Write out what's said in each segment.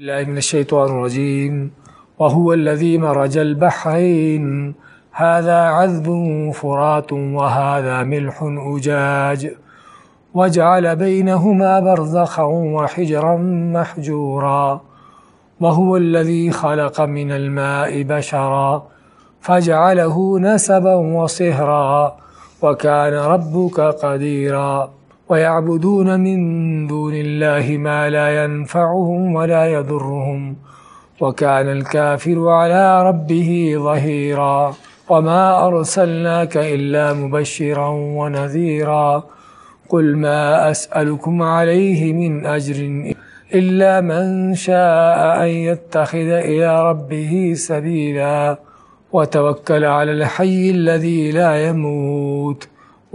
الله من الشيطان الرجيم. وهو الذي مرج البحرين. هذا عذب فرات وهذا ملح أجاج. وجعل بينهما برزخا وحجرا محجورا. وهو الذي خلق من الماء بشرا. فجعله نسبا وصهرا. وكان ربك قديرا. ويعبدون من دون الله ما لا ينفعهم ولا يضرهم وكان الكافر على ربه ظهيرا وما أرسلناك إلا مبشرا ونذيرا قل ما أسألكم عليه من أجر إلا من شاء أن يتخذ إلى ربه سبيلا وتوكل على الحي الذي لا يموت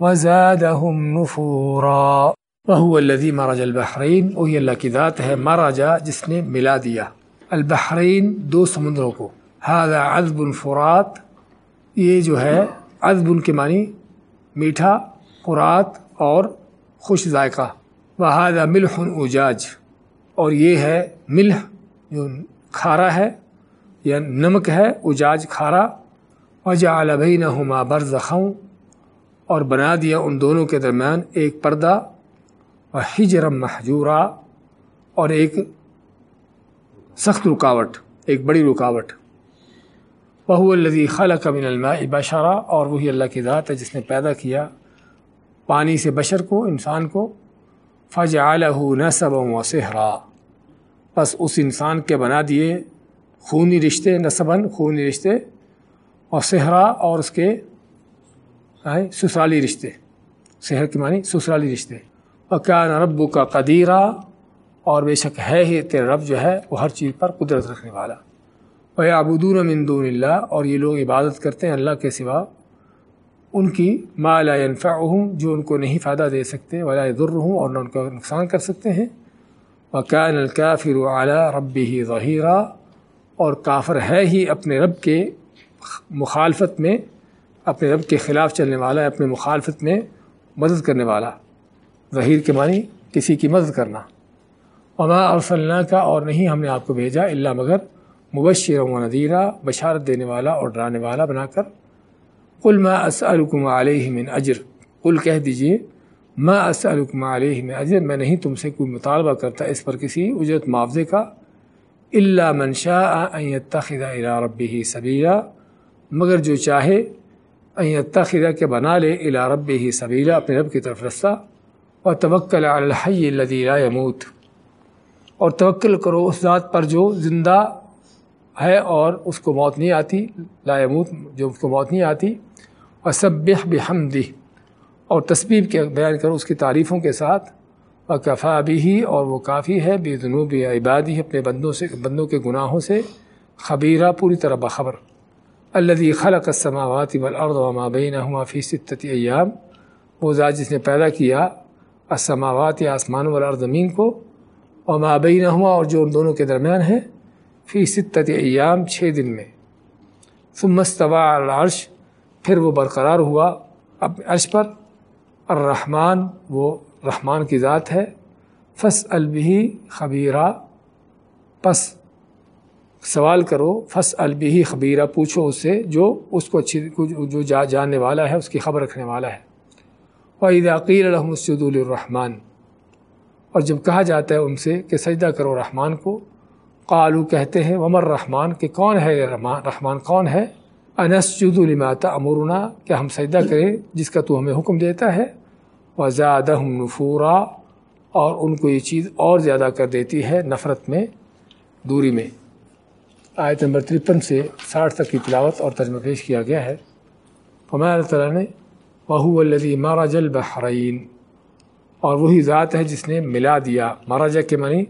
وزادهم نفورا. وهو الذي مرج البحرين وہی اللہ کی ذات ہے مرجا جس نے ملا دیا. البحرین دو سمندروں کو. هذا عذب فرات. یہ جو ہے، عذب کے معنی میٹھا، فرات اور خوش ذائقہ. وهذا ملح اجاج. اور یہ ہے ملح، جو کھارا ہے، یا نمک ہے، اجاج کھارا. وجعل بینہما برزخا. اور بنا دیا ان دونوں کے درمیان ایک پردہ اور ہجرم محجورہ اور ایک سخت رکاوٹ، ایک بڑی رکاوٹ۔ وہ الذی خلق من الماء بشرا، اور وہی اللہ کی ذات ہے جس نے پیدا کیا پانی سے بشر کو، انسان کو۔ فجعلہ نصبا و صحرا۔ بس اس انسان کے بنا دیے خونی رشتے نصباً خونی رشتے اور صحرا اور اس کے سسرالی رشتے۔ صحت کی معنی سسرالی رشتے۔ اور کیا رب کا قدیرہ اور بے شک ہے ہی تیرے رب جو ہے، وہ ہر چیز پر قدرت رکھنے والا۔ وہ ابودون مندون اللہ، اور یہ لوگ عبادت کرتے ہیں اللہ کے سوا۔ ان کی ما لا ينفعهم جو ان کو نہیں فائدہ دے سکتے، ولا يضرهم اور نہ ان کو نقصان کر سکتے ہیں۔ وكان الكافر على ربه ظهيرا اور کافر ہے ہی اپنے رب کے مخالفت میں اپنے رب کے خلاف چلنے والا ہے، اپنے مخالفت میں مدد کرنے والا ظہیر کے معنی کسی کی مدد کرنا۔ وما ارسلنا کا اور نہیں ہم نے آپ کو بھیجا اللہ مگر مبشر و نذیرہ بشارت دینے والا اور ڈرانے والا بنا کر۔ قل ما اسألکم علیہ من اجر قل کہہ دیجیے، ما اسألکم علیہ من اجر میں نہیں تم سے کوئی مطالبہ کرتا اس پر کسی اجرت معاوضے کا۔ اللہ من شاء ان يتخذ الى ربه سبیلا مگر جو چاہے تخرہ کے بنا لے الا رب ہی سبیلا اپنے رب کی طرف رستہ اور توکل الحی الذی لا يموت اور توکل کرو اس ذات پر جو زندہ ہے اور اس کو موت نہیں آتی، لا يموت جو اس کو موت نہیں آتی۔ اور سبح بحمدہ اور تسبیح کے بیان کرو اس کی تعریفوں کے ساتھ۔ اور کفا بھی اور وہ کافی ہے بے جنوب عبادی، اپنے بندوں سے، بندوں کے گناہوں سے، خبیرہ، پوری طرح بخبر الذي خلق السماوات والارض وما بينهما في ستة ایام وہ ذات جس نے پیدا کیا السماوات یا آسمان والارض زمین کو وما بينهما، اور جو ان دونوں کے درمیان ہے فی ستة ایام چھ دن میں۔ ثم استوى على العرش، پھر وہ برقرار ہوا اب عرش پر۔ الرحمن، وہ رحمان کی ذات ہے۔ فس البی خبیرہ پس سوال کرو فس البی خبیرہ پوچھو اس سے جو اس کو اچھی جو جا، جاننے والا ہے، اس کی خبر رکھنے والا ہے۔ وحید عقیل الحمد الرحمٰن اور جب کہا جاتا ہے ان سے کہ سجدہ کرو رحمان کو قالو کہتے ہیں ومر رحمان کہ کون ہے رحمان؟ رحمان کون ہے؟ انسجد الماتا امرنا کہ ہم سجدہ کریں جس کا تو ہمیں حکم دیتا ہے۔ وزادہ نفورا، اور ان کو یہ چیز اور زیادہ کر دیتی ہے نفرت میں، دوری میں۔ آیت نمبر ترپن سے ساٹھ تک کی تلاوت اور ترجمہ پیش کیا گیا ہے۔ فرمایا اللہ تعالیٰ نے بہو الذی مارج البحرین اور وہی ذات ہے جس نے ملا دیا۔ ماراجا کے منی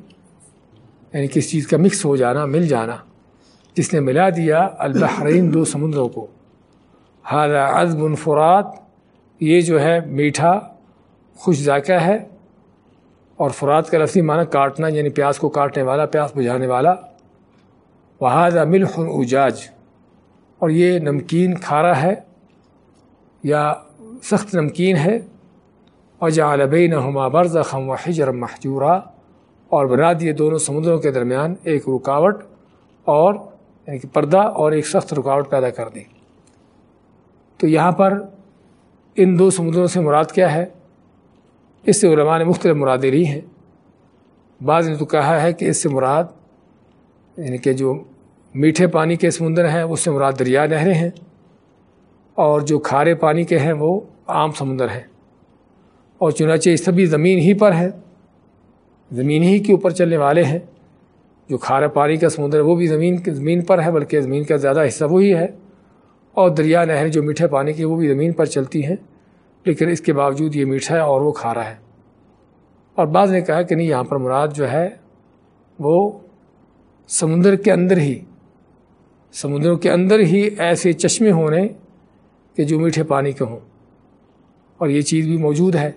یعنی کس چیز کا مکس ہو جانا، مل جانا۔ جس نے ملا دیا البحرین دو سمندروں کو۔ ہادہ عزب الفرات یہ جو ہے میٹھا، خوش ذائقہ ہے۔ اور فرات کا لفظی معنی کاٹنا یعنی پیاس کو کاٹنے والا، پیاس بجھانے والا۔ وہاد ملح اجاج اور یہ نمکین کھارا ہے یا سخت نمکین ہے۔ اور جالبین ہما برض خم و حجر محجورہ اور بنا دیے دونوں سمندروں کے درمیان ایک رکاوٹ اور یعنی کہ پردہ اور ایک سخت رکاوٹ پیدا کر دی۔ تو یہاں پر ان دو سمندروں سے مراد کیا ہے؟ اس سے علماء نے مختلف مرادیں لی ہیں۔ بعض نے تو کہا ہے کہ اس سے مراد یعنی کہ جو میٹھے پانی کے سمندر ہیں، اس سے مراد دریا نہریں ہیں۔ اور جو کھارے پانی کے ہیں، وہ عام سمندر ہیں۔ اور چنانچہ یہ سبھی زمین ہی پر ہے زمین ہی کے اوپر چلنے والے ہیں۔ جو کھارے پانی کا سمندر ہے، وہ بھی زمین زمین پر ہے، بلکہ زمین کا زیادہ حصہ وہی ہے۔ اور دریا نہر جو میٹھے پانی کی، وہ بھی زمین پر چلتی ہیں۔ لیکن اس کے باوجود یہ میٹھا ہے اور وہ کھارا ہے۔ اور بعض نے کہا کہ نہیں، یہاں پر مراد جو ہے، وہ سمندر کے اندر ہی، سمندروں کے اندر ہی ایسے چشمے ہونے کہ جو میٹھے پانی کے ہوں۔ اور یہ چیز بھی موجود ہے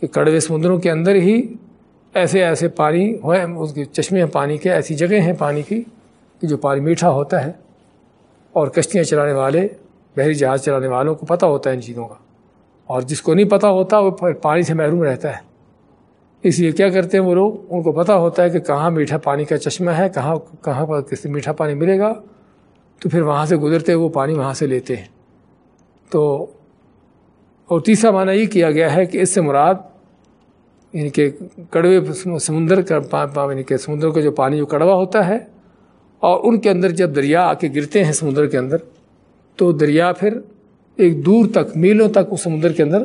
کہ کڑوے سمندروں کے اندر ہی ایسے ایسے پانی ہوئے، اس کے چشمے ہیں پانی کے، ایسی جگہیں ہیں پانی کی کہ جو پانی میٹھا ہوتا ہے۔ اور کشتیاں چلانے والے، بحری جہاز چلانے والوں کو پتہ ہوتا ہے ان چیزوں کا۔ اور جس کو نہیں پتہ ہوتا، وہ پانی سے محروم رہتا ہے۔ اس لیے کیا کرتے ہیں وہ لوگ؟ ان کو پتہ ہوتا ہے کہ کہاں میٹھا پانی کا چشمہ ہے، کہاں کہاں پر کس میٹھا پانی ملے گا، تو پھر وہاں سے گزرتے وہ پانی وہاں سے لیتے ہیں۔ تو، اور تیسرا معنی یہ کیا گیا ہے کہ اس سے مراد یعنی کہ کڑوے سمندر کا یعنی کہ سمندر کا جو پانی، جو کڑوا ہوتا ہے، اور ان کے اندر جب دریا آ کے گرتے ہیں سمندر کے اندر، تو دریا پھر ایک دور تک، میلوں تک اس سمندر کے اندر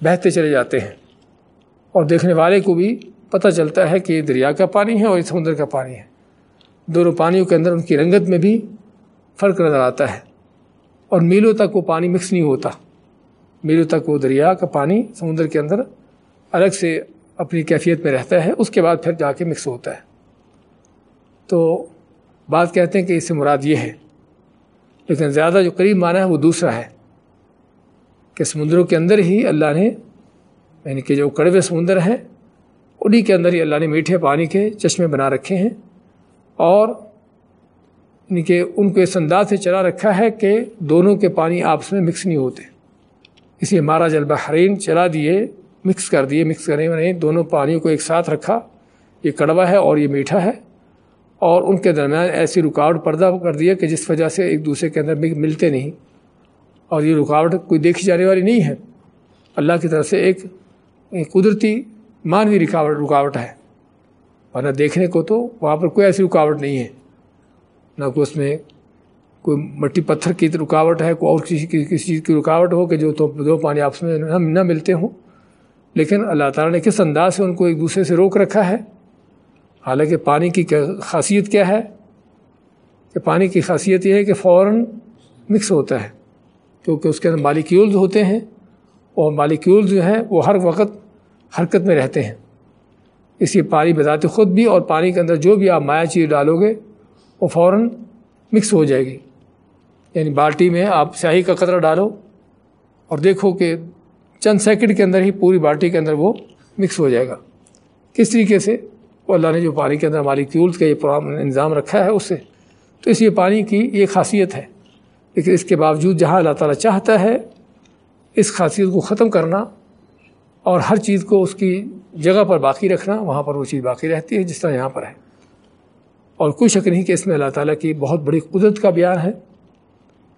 بہتے چلے جاتے ہیں۔ اور دیکھنے والے کو بھی پتہ چلتا ہے کہ یہ دریا کا پانی ہے اور یہ سمندر کا پانی ہے۔ دونوں پانیوں کے اندر ان کی رنگت میں بھی فرق نظر آتا ہے۔ اور میلوں تک وہ پانی مکس نہیں ہوتا۔ میلوں تک وہ دریا کا پانی سمندر کے اندر الگ سے اپنی کیفیت میں رہتا ہے، اس کے بعد پھر جا کے مکس ہوتا ہے۔ تو بات کہتے ہیں کہ اس سے مراد یہ ہے۔ لیکن زیادہ جو قریب مانا ہے وہ دوسرا ہے۔ کہ سمندروں کے اندر ہی اللہ نے یعنی کہ جو کڑوے سمندر ہیں انہیں کے اندر ہی اللہ نے میٹھے پانی کے چشمے بنا رکھے ہیں اور یعنی کہ ان کو اس انداز سے چلا رکھا ہے کہ دونوں کے پانی آپس میں مکس نہیں ہوتے۔ اس لیے مارا جل بحرین چلا دیے، مکس کر دیے، مکس کرنے میں دونوں پانیوں کو ایک ساتھ رکھا۔ یہ کڑوا ہے اور یہ میٹھا ہے۔ اور ان کے درمیان ایسی رکاوٹ پردہ کر دیا کہ جس وجہ سے ایک دوسرے کے اندر ملتے نہیں۔ اور یہ رکاوٹ کوئی دیکھی جانے والی نہیں ہے۔ اللہ کی طرف سے ایک قدرتی مانوی رکاوٹ رکاوٹ ہے۔ ورنہ دیکھنے کو تو وہاں پر کوئی ایسی رکاوٹ نہیں ہے۔ نہ کوئی اس میں کوئی مٹی پتھر کی رکاوٹ ہے، کوئی اور کسی کسی چیز کی رکاوٹ ہو کہ جو تو دو پانی آپس میں نہ ملتے ہوں۔ لیکن اللہ تعالیٰ نے کس انداز سے ان کو ایک دوسرے سے روک رکھا ہے؟ حالانکہ پانی کی خاصیت کیا ہے؟ کہ پانی کی خاصیت یہ ہے کہ فوراً مکس ہوتا ہے، کیونکہ اس کے اندر مالیکیولز ہوتے ہیں۔ اور مالیکیولز جو ہیں وہ ہر وقت حرکت میں رہتے ہیں۔ اس لیے پانی بذات خود بھی اور پانی کے اندر جو بھی آپ مایا چیز ڈالو گے وہ فوراً مکس ہو جائے گی۔ یعنی بالٹی میں آپ سیاہی کا قطرہ ڈالو اور دیکھو کہ چند سیکنڈ کے اندر ہی پوری بالٹی کے اندر وہ مکس ہو جائے گا۔ کس طریقے سے؟ وہ اللہ نے جو پانی کے اندر مالیکیولز کا یہ نظام رکھا ہے اس سے۔ تو اس لیے پانی کی یہ خاصیت ہے۔ لیکن اس کے باوجود جہاں اللہ تعالیٰ چاہتا ہے اس خاصیت کو ختم کرنا اور ہر چیز کو اس کی جگہ پر باقی رکھنا، وہاں پر وہ چیز باقی رہتی ہے جس طرح یہاں پر ہے۔ اور کوئی شک نہیں کہ اس میں اللہ تعالیٰ کی بہت بڑی قدرت کا بیان ہے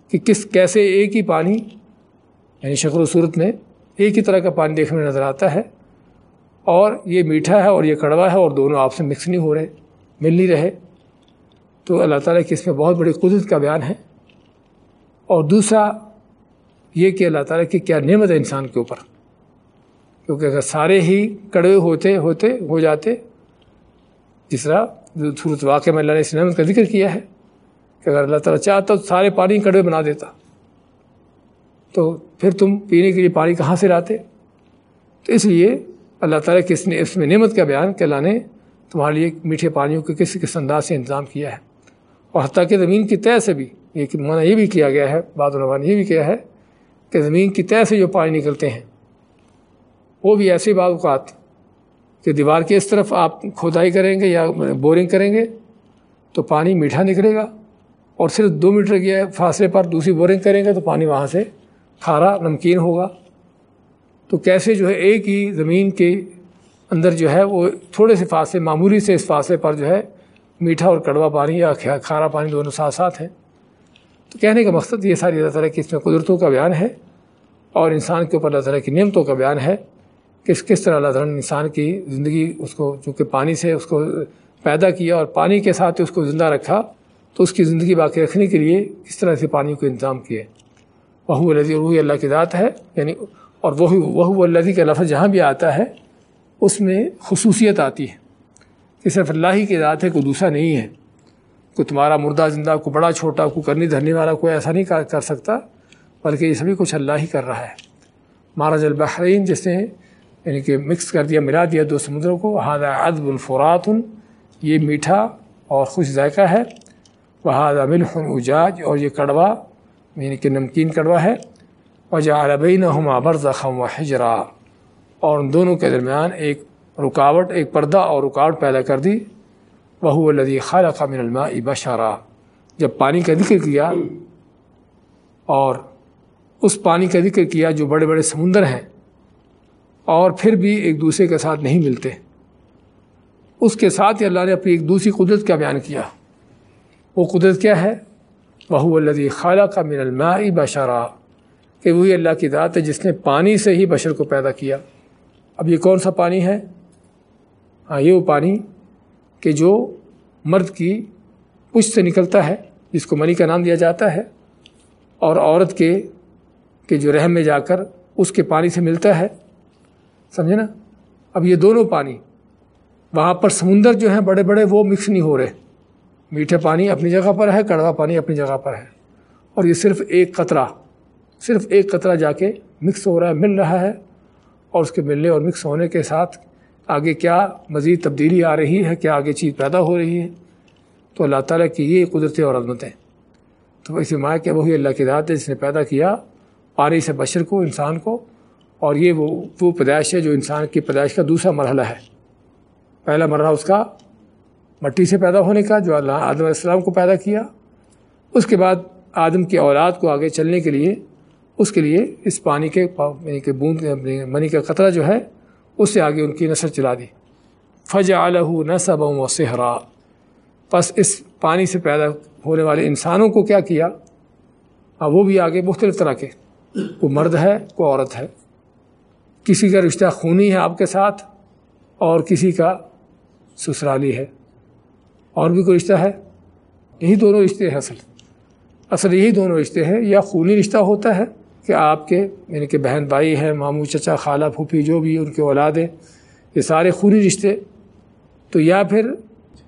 کہ کس، کیسے ایک ہی پانی یعنی شکل و صورت میں ایک ہی طرح کا پانی دیکھنے میں نظر آتا ہے اور یہ میٹھا ہے اور یہ کڑوا ہے اور دونوں آپ سے مکس نہیں ہو رہے، مل نہیں رہے۔ تو اللہ تعالیٰ کی اس میں بہت بڑی قدرت کا بیان ہے۔ اور دوسرا یہ کہ اللہ تعالیٰ کی کیا نعمت ہے انسان کے اوپر۔ کیونکہ اگر سارے ہی کڑوے ہوتے ہوتے، ہو جاتے، جس طرح صورت واقع میں اللہ نے اس نعمت کا ذکر کیا ہے کہ اگر اللہ تعالیٰ چاہتا تو سارے پانی کڑوے بنا دیتا۔ تو پھر تم پینے کے لیے پانی کہاں سے لاتے؟ تو اس لیے اللہ تعالیٰ کی اس نے، اس میں نعمت کا بیان کہ اللہ نے تمہارے لیے میٹھے پانیوں کے کس کس انداز سے انتظام کیا ہے۔ اور حتیٰ کہ زمین کی طے سے بھی، یہ منع یہ بھی کیا گیا ہے، بعض علماء نے یہ بھی کیا ہے کہ زمین کی طے سے جو پانی نکلتے ہیں، وہ بھی ایسے بعض اوقات کہ دیوار کے اس طرف آپ کھودائی کریں گے یا بورنگ کریں گے تو پانی میٹھا نکلے گا اور صرف دو میٹر کے فاصلے پر دوسری بورنگ کریں گے تو پانی وہاں سے کھارا نمکین ہوگا۔ تو کیسے جو ہے ایک ہی زمین کے اندر جو ہے وہ تھوڑے سے فاصلے، معمولی سے اس فاصلے پر جو ہے میٹھا اور کڑوا پانی یا کھارا پانی دونوں ساتھ ساتھ ہیں۔ تو کہنے کا مقصد یہ ساری اللہ تعالیٰ کی اس میں قدرتوں کا بیان ہے اور انسان کے اوپر اللہ تعالیٰ کی نعمتوں کا بیان ہے کہ کس طرح اللہ تعالیٰ نے انسان کی زندگی اس کو چونکہ پانی سے اس کو پیدا کیا اور پانی کے ساتھ اس کو زندہ رکھا، تو اس کی زندگی باقی رکھنے کے لیے کس طرح سے پانی کو انتظام کیے وہ الزی وہی اللہ کی ذات ہے یعنی اور وہی وہ اللہ کا لفظ جہاں بھی آتا ہے، اس میں خصوصیت آتی ہے کہ صرف اللہ ہی کی ذات ہے، کوئی دوسرا نہیں ہے۔ کوئی تمہارا مردہ زندہ کو بڑا چھوٹا کو کرنی دھرنے والا، کوئی ایسا نہیں کر سکتا، بلکہ یہ سبھی کچھ اللہ ہی کر رہا ہے۔ مہاراج البحرین جس نے یعنی کہ مکس کر دیا، ملا دیا دو سمندروں کو ہادہ ادب الفرات یہ میٹھا اور خوش ذائقہ ہے۔ وہ ہادہ ملح اجاج، اور یہ کڑوا یعنی کہ نمکین کڑوا ہے۔ وجہ عربین ہما زخم و حجرا اور ان دونوں کے درمیان ایک رکاوٹ، ایک پردہ اور رکاوٹ پیدا کر دی۔ وہ لدی خالق من الماء بشارہ جب پانی کا ذکر کیا اور اس پانی کا ذکر کیا جو بڑے بڑے سمندر ہیں اور پھر بھی ایک دوسرے کے ساتھ نہیں ملتے، اس کے ساتھ ہی اللہ نے اپنی ایک دوسری قدرت کا بیان کیا۔ وہ قدرت کیا ہے؟ وہ لدی خالہ کا من الماء بشارہ کہ وہی اللہ کی ذات ہے جس نے پانی سے ہی بشر کو پیدا کیا۔ اب یہ کون سا پانی ہے؟ ہاں یہ وہ پانی کہ جو مرد کی پشت سے نکلتا ہے، جس کو منی کا نام دیا جاتا ہے، اور عورت کے کہ جو رحم میں جا کر اس کے پانی سے ملتا ہے۔ سمجھے نا؟ اب یہ دونوں پانی وہاں پر سمندر جو ہیں، بڑے بڑے، وہ مکس نہیں ہو رہے۔ میٹھے پانی اپنی جگہ پر ہے، کڑوا پانی اپنی جگہ پر ہے۔ اور یہ صرف ایک قطرہ، صرف ایک قطرہ جا کے مکس ہو رہا ہے، مل رہا ہے۔ اور اس کے ملنے اور مکس ہونے کے ساتھ آگے کیا مزید تبدیلی آ رہی ہے؟ کیا آگے چیز پیدا ہو رہی ہے؟ تو اللہ تعالیٰ کی یہ قدرتیں اور عظمتیں۔ تو اسی ماں کہ وہی اللہ کی ذات ہے، جس نے پیدا کیا پانی سے بشر کو، انسان کو، اور یہ وہ وہ پیدائش ہے جو انسان کی پیدائش کا دوسرا مرحلہ ہے۔ پہلا مرحلہ اس کا مٹی سے پیدا ہونے کا، جو اللہ، آدم علیہ السلام کو پیدا کیا۔ اس کے بعد آدم کی اولاد کو آگے چلنے کے لیے، اس کے لیے اس پانی کے یعنی کہ بوند یعنی منی کا قطرہ جو ہے اس سے آگے ان کی نثر چلا دی۔ فج الہ نصب و صحرا بس اس پانی سے پیدا ہونے والے انسانوں کو کیا کیا؟ وہ بھی آگے مختلف طرح کے۔ کوئی مرد ہے کوئی عورت ہے۔ کسی کا رشتہ خونی ہے آپ کے ساتھ، اور کسی کا سسرالی ہے۔ اور بھی کوئی رشتہ ہے؟ یہی دونوں رشتے ہیں اصل۔ اصل یہی دونوں رشتے ہیں، یا خونی رشتہ ہوتا ہے کہ آپ کے یعنی کہ بہن بھائی ہیں ماموں، چچا، خالہ، پھوپھی، جو بھی ان کے اولاد ہیں، یہ سارے خونی رشتے، تو یا پھر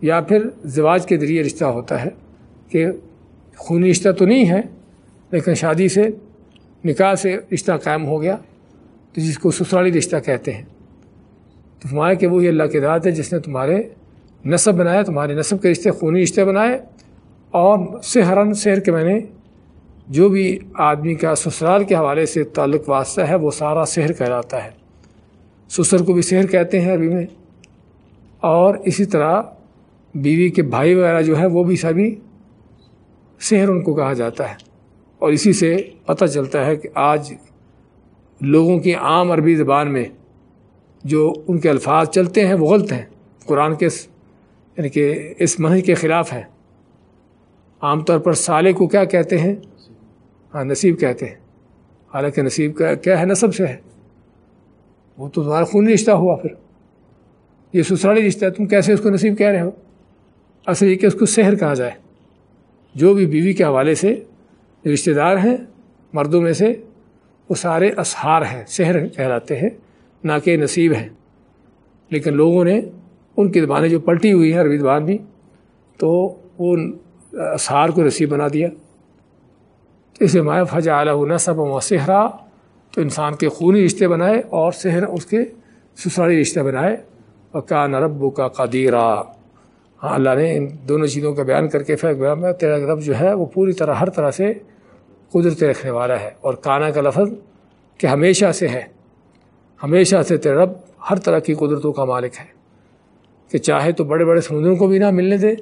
یا پھر زواج کے ذریعے رشتہ ہوتا ہے کہ خونی رشتہ تو نہیں ہے، لیکن شادی سے، نکاح سے رشتہ قائم ہو گیا، تو جس کو سسرالی رشتہ کہتے ہیں۔ تو فرمایا کہ وہی اللہ کے ذات ہے، جس نے تمہارے نصب بنایا، تمہارے نصب کے رشتے، خونی رشتے بنائے، اور سہرن سحر کے میں نے جو بھی آدمی کا سسرال کے حوالے سے تعلق واسطہ ہے، وہ سارا سحر کہلاتا ہے۔ سسر کو بھی سحر کہتے ہیں عربی میں۔ اور اسی طرح بیوی کے بھائی وغیرہ جو ہے وہ بھی سبھی سحر ان کو کہا جاتا ہے۔ اور اسی سے پتہ چلتا ہے کہ آج لوگوں کی عام عربی زبان میں جو ان کے الفاظ چلتے ہیں، وہ غلط ہیں۔ قرآن کے یعنی کہ اس منہج کے خلاف ہے عام طور پر سالے کو کیا کہتے ہیں؟ ہاں نصیب کہتے ہیں۔ حالانکہ نصیب کا کیا ہے؟ نصب سے ہے۔ وہ تو تمہارا خونی رشتہ ہوا پھر۔ یہ سسرالی رشتہ ہے، تم کیسے اس کو نصیب کہہ رہے ہو؟ اصل یہ کہ اس کو سحر کہا جائے۔ جو بھی بیوی کے حوالے سے رشتہ دار ہیں، مردوں میں سے، وہ سارے اسہار ہیں، سحر کہلاتے ہیں، نہ کہ نصیب ہیں۔ لیکن لوگوں نے ان کی زبانیں جو پلٹی ہوئی ہیں، عربی زبان بھی، تو وہ اسہار کو نصیب بنا دیا۔ تو اسے مائع فجا علیہ نصب و صحرا، تو انسان کے خونی رشتے بنائے اور صحر اس کے سسرالی رشتے بنائے۔ اور کا نرب کا قدیرہ ہاں اللہ نے ان دونوں چیزوں کا بیان کر کے پھر میں تیرا رب جو ہے وہ پوری طرح ہر طرح سے قدرت رکھنے والا ہے۔ اور کانا کا لفظ کہ ہمیشہ سے ہے، ہمیشہ سے تیرا رب ہر طرح کی قدرتوں کا مالک ہے۔ کہ چاہے تو بڑے بڑے سمندروں کو بھی نہ ملنے دے،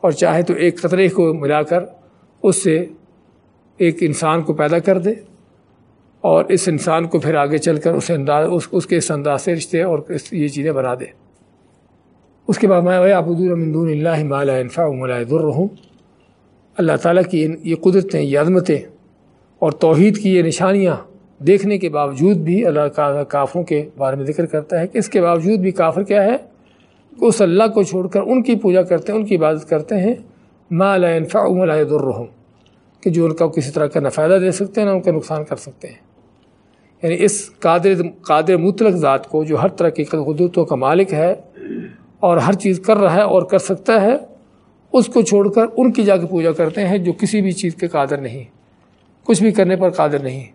اور چاہے تو ایک قطرے کو ملا کر اس سے ایک انسان کو پیدا کر دے اور اس انسان کو پھر آگے چل کر اسے انداز اس اس کے اس انداز سے رشتے اور یہ چیزیں بنا دے۔ اس کے بعد میں ابودالمدون اللہ مالا انفا الرحم اللہ تعالیٰ کی یہ قدرتیں، یہ عظمتیں اور توحید کی یہ نشانیاں دیکھنے کے باوجود بھی اللہ کا کافروں کے بارے میں ذکر کرتا ہے کہ اس کے باوجود بھی کافر کیا ہے؟ کہ اس اللہ کو چھوڑ کر ان کی پوجا کرتے ہیں، ان کی عبادت کرتے ہیں۔ مالا انفا الرحم کہ جو ان کا کسی طرح کا نہ فائدہ دے سکتے ہیں، نہ ان کا نقصان کر سکتے ہیں۔ یعنی اس قادر قادر مطلق ذات کو جو ہر طرح کی قدرتوں کا مالک ہے اور ہر چیز کر رہا ہے اور کر سکتا ہے، اس کو چھوڑ کر ان کی جا کے پوجا کرتے ہیں جو کسی بھی چیز کے قادر نہیں۔ کچھ بھی کرنے پر قادر نہیں۔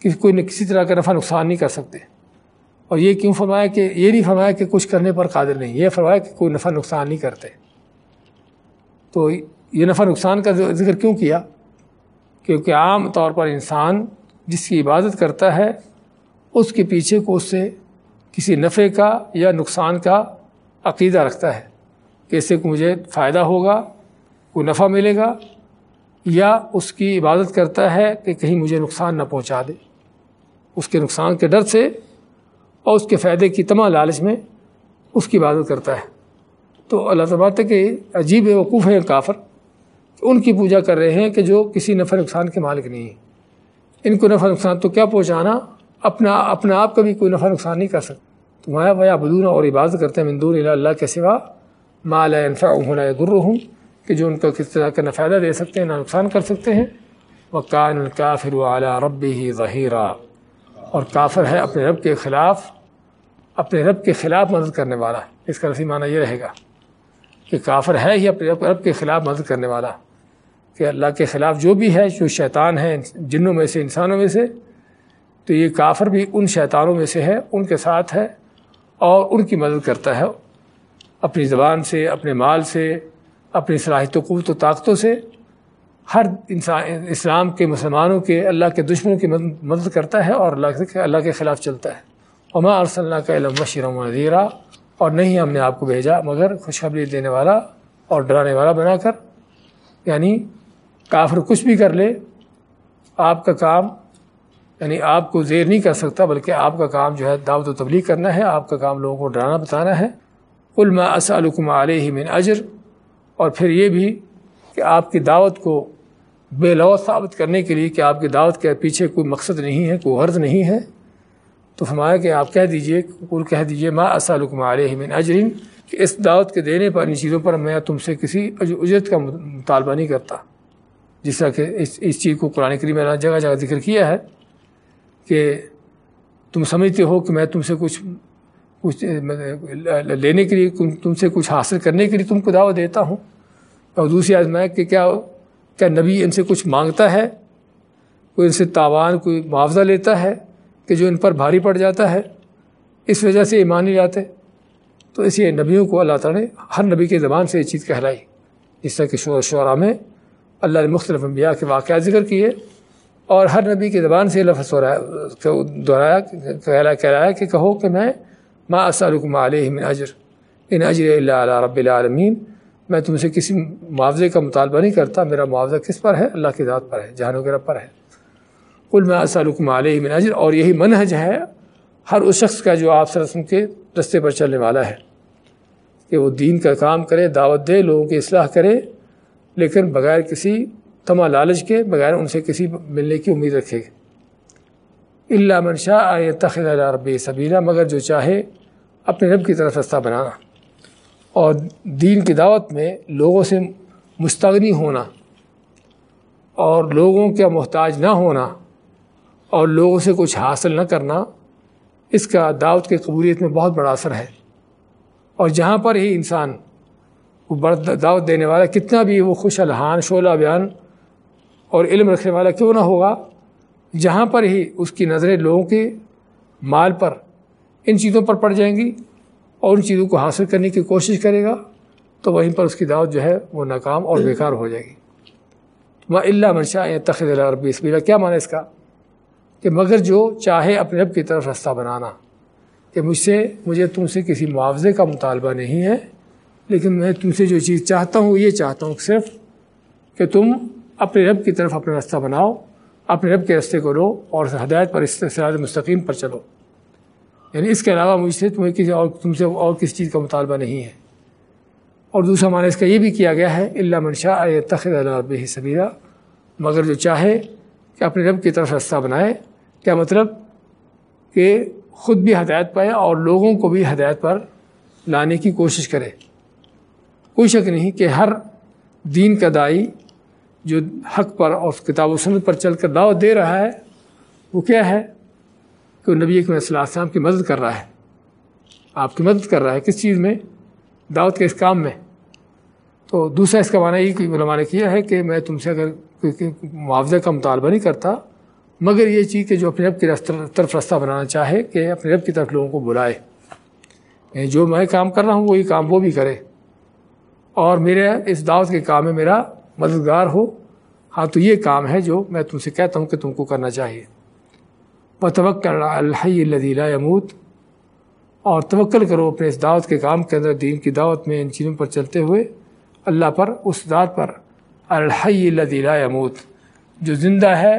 کہ کوئی کسی طرح کا نفع، نقصان نہیں کر سکتے۔ اور یہ کیوں فرمایا کہ، یہ نہیں فرمایا کہ کچھ کرنے پر قادر نہیں، یہ فرمایا کہ کوئی نفع، نقصان نہیں کرتے۔ تو یہ نفع نقصان کا ذکر کیوں کیا؟ کیونکہ عام طور پر انسان جس کی عبادت کرتا ہے، اس کے پیچھے کو اس سے کسی نفع کا یا نقصان کا عقیدہ رکھتا ہے کہ اس سے مجھے فائدہ ہوگا، کوئی نفع ملے گا، یا اس کی عبادت کرتا ہے کہ کہیں مجھے نقصان نہ پہنچا دے۔ اس کے نقصان کے ڈر سے اور اس کے فائدے کی تمام لالچ میں اس کی عبادت کرتا ہے۔ تو اللہ تعالیٰ کہ عجیب وقوف ہے کافر۔ ان کی پوجا کر رہے ہیں کہ جو کسی نفع نقصان کے مالک نہیں ہیں۔ ان کو نفع نقصان تو کیا پہنچانا؟ اپنا اپنا آپ کا بھی کوئی نفع نقصان نہیں کر سکتا تو مایا بھیا بدون اور عبادت کرتے ہیں۔ مندور اللہ کے سوا مال انفا ہونا گر ہوں کہ جو ان کو کس طرح کا نہ فائدہ دے سکتے ہیں، نہ نقصان کر سکتے ہیں۔ وہ کان الکافر اعلیٰ رب ہی ظہیرہ اور کافر ہے اپنے رب کے خلاف، اپنے رب کے خلاف مدد کرنے والا۔ اس کا رسی معنی یہ رہے گا کہ کافر ہے ہی اپنے رب کے خلاف مدد کرنے والا۔ کہ اللہ کے خلاف جو بھی ہے، جو شیطان ہے جنوں میں سے، انسانوں میں سے، تو یہ کافر بھی ان شیطانوں میں سے ہے، ان کے ساتھ ہے اور ان کی مدد کرتا ہے اپنی زبان سے، اپنے مال سے، اپنی صلاحیت و قوت و طاقتوں سے۔ ہر انسان، اسلام کے مسلمانوں کے، اللہ کے دشمنوں کی مدد کرتا ہے اور اللہ کے اللہ کے خلاف چلتا ہے۔ عما ارص اللہ کا علم بشیر نذیرہ اور نہیں ہم نے آپ کو بھیجا، مگر خوشخبری دینے والا اور ڈرانے والا بنا کر۔ یعنی کافر کچھ بھی کر لے، آپ کا کام یعنی آپ کو زیر نہیں کر سکتا، بلکہ آپ کا کام جو ہے دعوت و تبلیغ کرنا ہے، آپ کا کام لوگوں کو ڈرانا، بتانا ہے۔ علما اسلکم علیہ من اجر، اور پھر یہ بھی کہ آپ کی دعوت کو بے لو ثابت کرنے کے لیے کہ آپ کی دعوت کے پیچھے کوئی مقصد نہیں ہے، کوئی غرض نہیں ہے۔ تو فرمایا کہ آپ کہہ دیجیے کل کہہ دیجیے، ما اسلکم علیہ من اجرین کہ اس دعوت کے دینے پر ان چیزوں پر میں تم سے کسی اجرت کا مطالبہ نہیں کرتا۔ جس طرح کہ اس اس چیز کو قرآن کریم میں جگہ جگہ ذکر کیا ہے کہ تم سمجھتے ہو کہ میں تم سے کچھ کچھ، لینے کے لیے، تم سے کچھ حاصل کرنے کے لیے تم کو دعوت دیتا ہوں۔ اور دوسری آزمائے کہ کیا کیا نبی ان سے کچھ مانگتا ہے؟ کوئی ان سے تاوان، کوئی معاوضہ لیتا ہے کہ جو ان پر بھاری پڑ جاتا ہے؟ اس وجہ سے ایمان نہیں جاتے تو اسی نبیوں کو اللہ تعالیٰ نے ہر نبی کے زبان سے یہ چیز کہلائی۔ جس طرح کہ شور شعرا میں اللہ نے مختلف انبیاء کے واقعات ذکر کیے اور ہر نبی کی زبان سے لفظ دہرایا کہلایا کہ کہو کہ میں، ما اسلکم علیہ من اجر، ان اجر اللہ علیہ رب العالمین، میں تم سے کسی معاوضے کا مطالبہ نہیں کرتا، میرا معاوضہ کس پر ہے؟ اللہ کی ذات پر ہے، جہان وغیرہ پر ہے۔ کل میں اسلکم علیہ من اجر، اور یہی منحج ہے، ہر اس شخص کا جو آپ رسم کے رستے پر چلنے والا ہے، کہ وہ دین کا کام کرے، دعوت دے، لوگوں کی اصلاح کرے لیکن بغیر کسی تما لالچ کے، بغیر ان سے کسی ملنے کی امید رکھے۔ گا اللہ منشا آئے تخل رب صبیرہ مگر جو چاہے اپنے رب کی طرف رستہ بنانا اور دین کی دعوت میں لوگوں سے مستغنی ہونا، اور لوگوں کا محتاج نہ ہونا، اور لوگوں سے کچھ حاصل نہ کرنا، اس کا دعوت کے قبولیت میں بہت بڑا اثر ہے۔ اور جہاں پر ہی انسان وہ بڑا دعوت دینے والا کتنا بھی وہ خوش الحان شعلہ بیان اور علم رکھنے والا کیوں نہ ہوگا؟ جہاں پر ہی اس کی نظریں لوگوں کے مال پر، ان چیزوں پر پڑ جائیں گی اور ان چیزوں کو حاصل کرنے کی کوشش کرے گا، تو وہیں پر اس کی دعوت جو ہے وہ ناکام اور بیکار ہو جائے گی۔ وہ اللہ منشا تخت عربی اسبیلا کیا مانا اس کا؟ کہ مگر جو چاہے اپنے رب کی طرف رستہ بنانا۔ کہ مجھ سے، مجھے تم سے کسی معاوضے کا مطالبہ نہیں ہے۔ لیکن میں تم سے جو چیز چاہتا ہوں، یہ چاہتا ہوں صرف کہ تم اپنے رب کی طرف اپنا رستہ بناؤ، اپنے رب کے رستے کو لو اور ہدایت پر استعصال مستقیم پر چلو۔ یعنی اس کے علاوہ مجھ سے تمہیں کسی اور، تم سے اور کسی چیز کا مطالبہ نہیں ہے۔ اور دوسرا معنی اس کا یہ بھی کیا گیا ہے اللہ منشا تخت رب صبیرہ مگر جو چاہے کہ اپنے رب کی طرف رستہ بنائے، کیا مطلب کہ خود بھی ہدایت پائے اور لوگوں کو بھی ہدایت پر لانے کی کوشش کرے۔ کوئی شک نہیں کہ ہر دین کا دائی جو حق پر اور کتاب و سنت پر چل کر دعوت دے رہا ہے، وہ کیا ہے؟ کہ وہ نبی اکم صلی اللہ السلام کی مدد کر رہا ہے۔ آپ کی مدد کر رہا ہے کس چیز میں؟ دعوت کے اس کام میں۔ تو دوسرا اس کا معنی یہ کہ علماء نے کیا ہے کہ میں تم سے اگر معاوضے کا مطالبہ نہیں کرتا، مگر یہ چیز کہ جو اپنے رب کی طرف رستہ بنانا چاہے کہ اپنے رب کی طرف لوگوں کو بلائے۔ یعنی جو میں کام کر رہا ہوں، وہی کام وہ بھی کرے۔ اور میرے اس دعوت کے کام میں میرا مددگار ہو۔ ہاں تو یہ کام ہے جو میں تم سے کہتا ہوں کہ تم کو کرنا چاہیے۔ وہ توکل اللہ یموت اور توکل کرو اپنے اس دعوت کے کام کے اندر، دین کی دعوت میں ان چیزوں پر چلتے ہوئے۔ اللہ پر، اس ذات پر۔ الحی اللہ یموت جو زندہ ہے،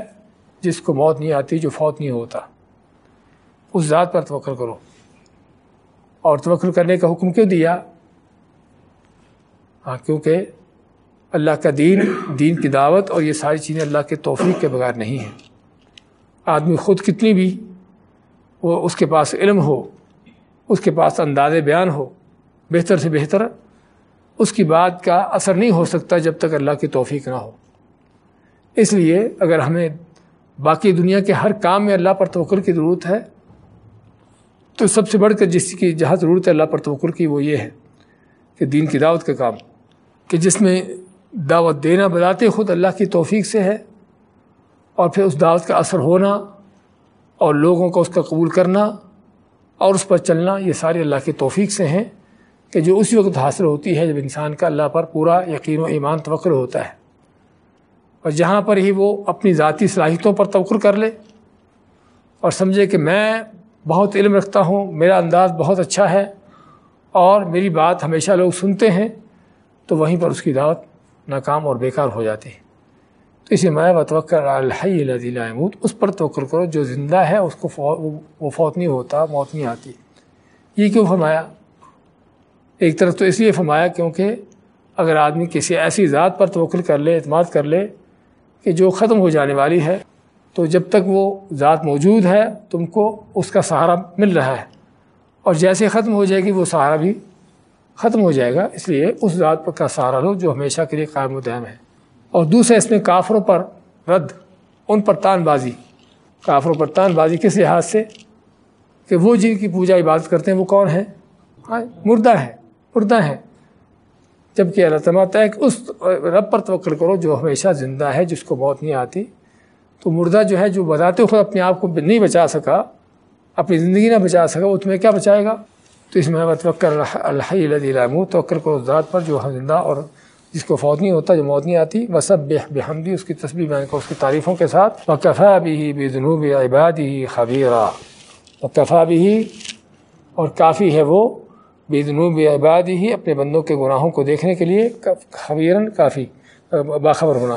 جس کو موت نہیں آتی، جو فوت نہیں ہوتا۔ اس ذات پر توکل کرو۔ اور توکل کرنے کا حکم کیوں دیا؟ ہاں کیونکہ اللہ کا دین دین کی دعوت اور یہ ساری چیزیں اللہ کے توفیق کے بغیر نہیں ہیں۔ آدمی خود کتنی بھی وہ اس کے پاس علم ہو، اس کے پاس انداز بیان ہو، بہتر سے بہتر، اس کی بات کا اثر نہیں ہو سکتا جب تک اللہ کی توفیق نہ ہو۔ اس لیے اگر ہمیں باقی دنیا کے ہر کام میں اللہ پر توکل کی ضرورت ہے، تو سب سے بڑھ کر جس کی جہاں ضرورت ہے اللہ پر توکل کی وہ یہ ہے کہ دین کی دعوت کا کام۔ کہ جس میں دعوت دینا بتاتے خود اللہ کی توفیق سے ہے اور پھر اس دعوت کا اثر ہونا اور لوگوں کو اس کا قبول کرنا اور اس پر چلنا، یہ سارے اللہ کی توفیق سے ہیں کہ جو اسی وقت حاصل ہوتی ہے جب انسان کا اللہ پر پورا یقین و ایمان توقر ہوتا ہے۔ اور جہاں پر ہی وہ اپنی ذاتی صلاحیتوں پر توقر کر لے اور سمجھے کہ میں بہت علم رکھتا ہوں، میرا انداز بہت اچھا ہے اور میری بات ہمیشہ لوگ سنتے ہیں تو وہیں پر اس کی دعوت ناکام اور بیکار ہو جاتی ہے۔ تو اسی میں بتوقع الحی الحمود اس پر توقر کرو، جو زندہ ہے اس کو وہ فوت نہیں ہوتا، موت نہیں آتی۔ یہ کیوں فرمایا؟ ایک طرف تو اس لیے فرمایا کیونکہ اگر آدمی کسی ایسی ذات پر توقل کر لے، اعتماد کر لے کہ جو ختم ہو جانے والی ہے، تو جب تک وہ ذات موجود ہے، تم کو اس کا سہارا مل رہا ہے۔ اور جیسے ختم ہو جائے گی، وہ سہارا بھی ختم ہو جائے گا۔ اس لیے اس ذات پر کا سہارا لو جو ہمیشہ کے لیے قائم و دائم ہے۔ اور دوسرے اس میں کافروں پر رد، ان پر تان بازی۔ کافروں پر تان بازی کس لحاظ سے؟ کہ وہ جن کی پوجا عبادت کرتے ہیں، وہ کون ہیں؟ مردہ ہے مردہ ہیں۔ جبکہ اللہ تعالیٰ کہ اس رب پر توقع کرو جو ہمیشہ زندہ ہے، جس کو موت نہیں آتی۔ تو مردہ جو ہے، جو بتاتے خود اپنے آپ کو نہیں بچا سکا، اپنی زندگی نہ بچا سکا، وہ تمہیں کیا بچائے گا؟ تو اس میں مطلب توقع اللہ علامہ توقع کرو اس ذات پر جو زندہ اور جس کو فوت نہیں ہوتا، جو موت نہیں آتی۔ وہ سب بے بحمدی اس کی تصویر میں کو اس کی تعریفوں کے ساتھ۔ وہ کفا بھی بے جنوب عباد ہی خبیرہ و کفا بھی اور کافی ہے وہ بے جنوب عباد ہی اپنے بندوں کے گناہوں کو دیکھنے کے لیے خبیراً کافی، باخبر ہونا۔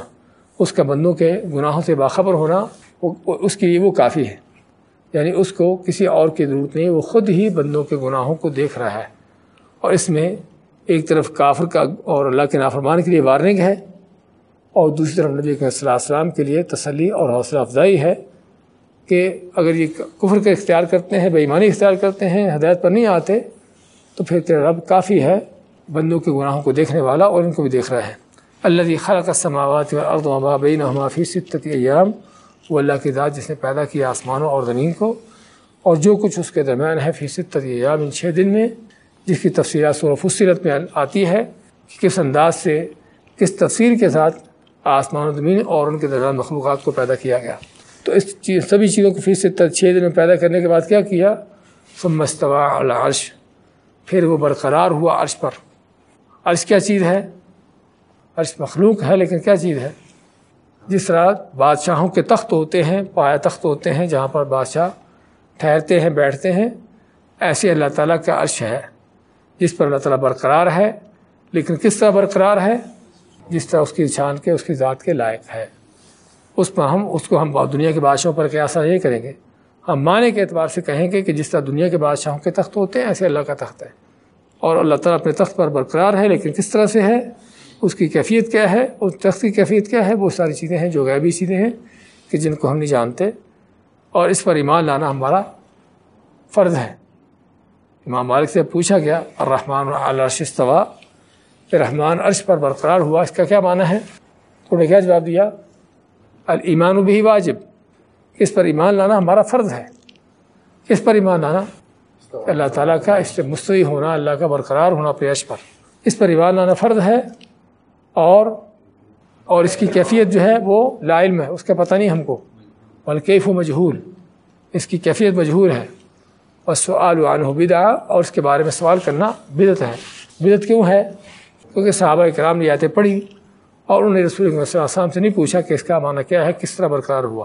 اس کا بندوں کے گناہوں سے باخبر ہونا اس کے لیے وہ کافی ہے۔ یعنی اس کو کسی اور کی ضرورت نہیں، وہ خود ہی بندوں کے گناہوں کو دیکھ رہا ہے۔ اور اس میں ایک طرف کافر کا اور اللہ کے نافرمان کے لیے وارننگ ہے، اور دوسری طرف نبی صلی اللہ علیہ وسلم کے لیے تسلی اور حوصلہ افزائی ہے کہ اگر یہ کفر کا اختیار کرتے ہیں، بے ایمانی اختیار کرتے ہیں، ہدایت پر نہیں آتے، تو پھر تیرا رب کافی ہے بندوں کے گناہوں کو دیکھنے والا اور ان کو بھی دیکھ رہا ہے۔ اللہ خلق السماوات والارض وما بینہما فی ستۃ ایام۔ وہ اللہ کی ذات جس نے پیدا کیا آسمانوں اور زمین کو، اور جو کچھ اس کے درمیان ہے فی ستۃ ایام ان چھ دن میں، جس کی تفصیلات سور فصیرت میں آتی ہے کہ کس انداز سے کس تفصیل کے ساتھ آسمان و زمین اور ان کے درمیان مخلوقات کو پیدا کیا گیا۔ تو اس چیز، سبھی چیزوں کو فی ستر چھ دن میں پیدا کرنے کے بعد کیا کیا؟ ثم استوا العرش پھر وہ برقرار ہوا عرش پر۔ عرش کیا چیز ہے؟ عرش مخلوق ہے، لیکن کیا چیز ہے؟ جس طرح بادشاہوں کے تخت ہوتے ہیں، پایا تخت ہوتے ہیں، جہاں پر بادشاہ ٹھہرتے ہیں، بیٹھتے ہیں، ایسے اللہ تعالیٰ کا عرش ہے، جس پر اللہ تعالیٰ برقرار ہے۔ لیکن کس طرح برقرار ہے؟ جس طرح اس کی شان کے، اس کی ذات کے لائق ہے۔ اس پر ہم، اس کو ہم دنیا کے بادشاہوں پر کیا اثر یہ کریں گے۔ ہم معنی کے اعتبار سے کہیں گے کہ جس طرح دنیا کے بادشاہوں کے تخت ہوتے ہیں، ایسے اللہ کا تخت ہے۔ اور اللہ تعالیٰ اپنے تخت پر برقرار ہے، لیکن کس طرح سے ہے؟ اس کی کیفیت کیا ہے اس تخت کی کیفیت کیا ہے، وہ ساری چیزیں ہیں جو غیبی چیزیں ہیں کہ جن کو ہم نہیں جانتے اور اس پر ایمان لانا ہمارا فرض ہے۔ امام مالک سے پوچھا گیا، الرحمن الرش استوا کہ رحمان عرش پر برقرار ہوا، اس کا کیا معنی ہے؟ تو نے کیا جواب دیا؟ المان بھی واجب۔ اس پر ایمان لانا ہمارا فرض ہے۔ اس پر ایمان لانا؟ اللہ تعالیٰ کا، اس سے مستوی ہونا، اللہ کا برقرار ہونا پیش پر۔ اس پر ایمان لانا فرض ہے۔ اور اور اس کی کیفیت جو ہے وہ لا علم ہے، اس کا پتہ نہیں ہم کو۔ بلکیف و مجہول، اس کی کیفیت مجہور ہے۔ اور سوال عنہ بدا اور اس کے بارے میں سوال کرنا بدت ہے۔ بدت کیوں ہے؟ کیونکہ صحابہ کرام نے آیتیں پڑھی اور انہوں نے رسول السلام سے نہیں پوچھا کہ اس کا معنی کیا ہے، کس طرح برقرار ہوا۔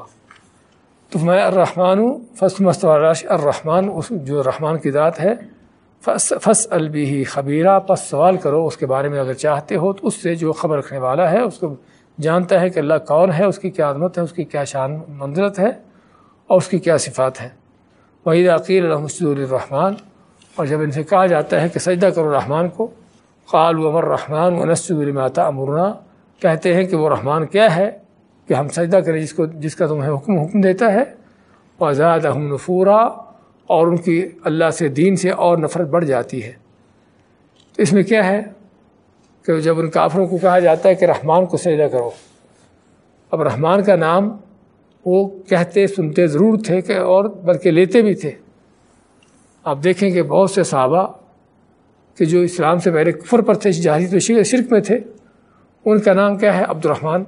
تو میں الرحمٰن ہوں فس مستراش الرحمٰن، اس جو رحمان کی ذات ہے فس البی خبیرہ، پس سوال کرو اس کے بارے میں اگر چاہتے ہو تو اس سے جو خبر رکھنے والا ہے، اس کو جانتا ہے کہ اللہ کون ہے، اس کی کیا عظمت ہے، اس کی کیا شان منظرت ہے اور اس کی کیا صفات ہے وحید عقیل الحمد الرحمٰن اور جب ان سے کہا جاتا ہے کہ سجدہ کرو رحمان کو قال عمر رحمان و نسد الماتا امرنا کہتے ہیں کہ وہ رحمان کیا ہے کہ ہم سجدہ کریں جس کو، جس کا تمہیں حکم حکم دیتا ہے۔ آزاد احم نفورا اور ان کی اللہ سے دین سے اور نفرت بڑھ جاتی ہے۔ تو اس میں کیا ہے کہ جب ان کافروں کو کہا جاتا ہے کہ رحمان کو سجدہ کرو، اب رحمان کا نام وہ کہتے، سنتے ضرور تھے کہ اور بلکہ لیتے بھی تھے۔ آپ دیکھیں کہ بہت سے صحابہ کہ جو اسلام سے پہلے کفر پر تھے جہازی تو شرک میں تھے، ان کا نام کیا ہے؟ عبد الرحمن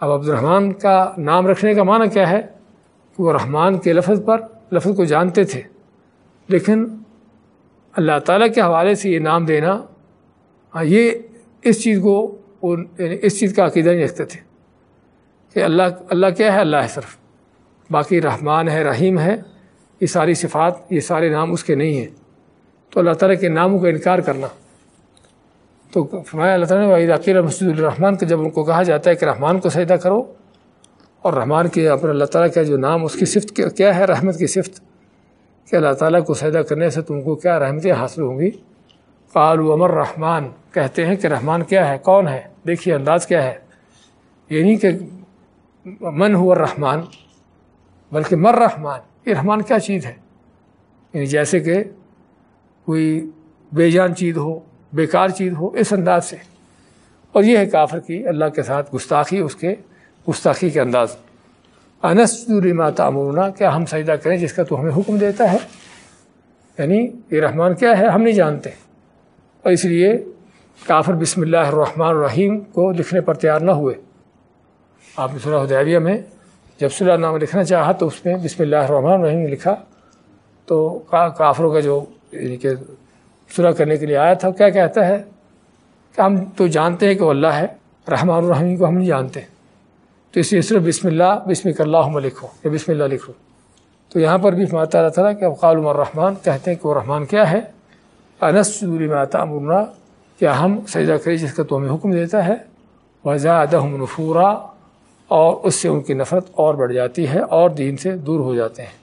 اب عبد الرحمن کا نام رکھنے کا معنی کیا ہے؟ کہ وہ رحمان کے لفظ پر لفظ کو جانتے تھے۔ لیکن اللہ تعالیٰ کے حوالے سے یہ نام دینا ہاں، یہ اس چیز کو یعنی اس چیز کا عقیدہ نہیں رکھتے تھے کہ اللہ اللہ کیا ہے؟ اللہ ہے صرف۔ باقی رحمان ہے رحیم ہے یہ ساری صفات یہ سارے نام اس کے نہیں ہیں۔ تو اللہ تعالیٰ کے ناموں کا انکار کرنا۔ تو فرمایا اللہ تعالیٰ نے عقیل مسجد الرحمٰن کا جب ان کو کہا جاتا ہے کہ رحمان کو سجدہ کرو اور رحمان کے اپنے اللہ تعالیٰ کا جو نام، اس کی صفت کیا ہے رحمت کی صفت؟ کہ اللہ تعالیٰ کو سجدہ کرنے سے تم کو کیا رحمتیں حاصل ہوں گی؟ قال عمر رحمان کہتے ہیں کہ رحمان کیا ہے؟ کون ہے؟ دیکھیے انداز کیا ہے۔ یہ نہیں کہ من ہوا رحمان بلکہ مر رحمان، یہ رحمان کیا چیز ہے؟ یعنی جیسے کہ کوئی بے جان چیز ہو، بیکار چیز ہو، اس انداز سے۔ اور یہ ہے کافر کی اللہ کے ساتھ گستاخی، اس کے گستاخی کے انداز انسما تعمرنا کیا ہم سجدہ کریں جس کا تو ہمیں حکم دیتا ہے۔ یعنی یہ رحمان کیا ہے؟ ہم نہیں جانتے۔ اور اس لیے کافر بسم اللہ الرحمن الرحیم کو لکھنے پر تیار نہ ہوئے۔ آپ نے سنا حدیبیہ میں جب صلی اللہ نام لکھنا چاہا تو اس میں بسم اللہ الرحمن الرحیم لکھا۔ تو کافروں کا جو یعنی کہ صلح کرنے کے لیے آیا تھا کیا کہتا ہے؟ کہ ہم تو جانتے ہیں کہ وہ اللہ ہے، رحمان الرحیم کو ہم نہیں جانتے۔ تو اس لیے صرف بسم اللہ بسم اللہ لکھو، یا بسم اللہ لکھو۔ تو یہاں پر بھی ماتا اللہ تعالیٰ کہ اب قالم الرحمٰن کہتے ہیں کہ وہ رحمان کیا ہے؟ انس ماتا امرنا کیا ہم سجدہ کریں جس کا تو ہمیں حکم دیتا ہے؟ وضاء نفورا، اور اس سے ان کی نفرت اور بڑھ جاتی ہے اور دین سے دور ہو جاتے ہیں۔